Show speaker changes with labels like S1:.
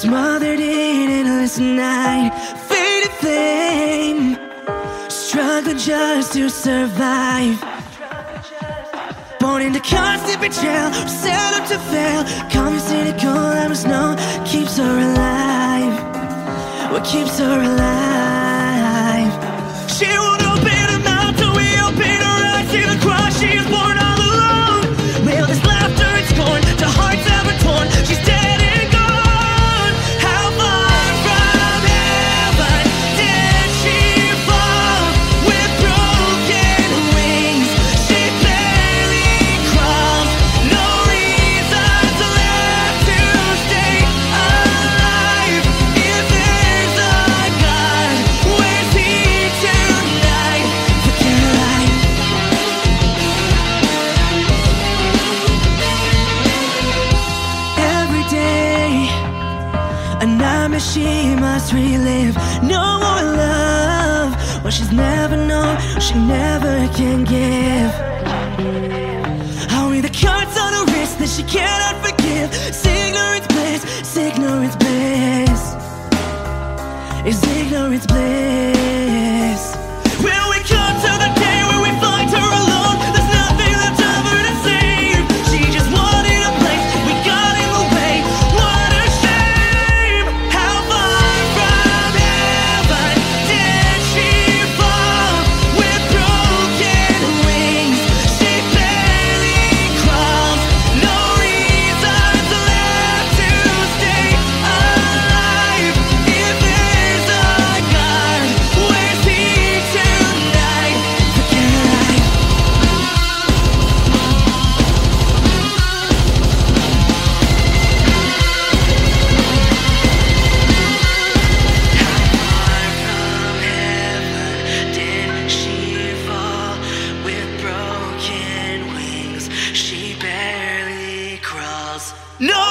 S1: Smothered in endless night, faded flame. Struggle just to survive. Born into constant betrayal, set up to fail. Call me cynical, I must know. Keeps her alive. What keeps her alive? She a nightmare she must relive. No more love, what she's never known, she never can give. Only the cards on her wrist that she cannot forgive. Ignorance bliss, ignorance bliss. Is ignorance bliss? No!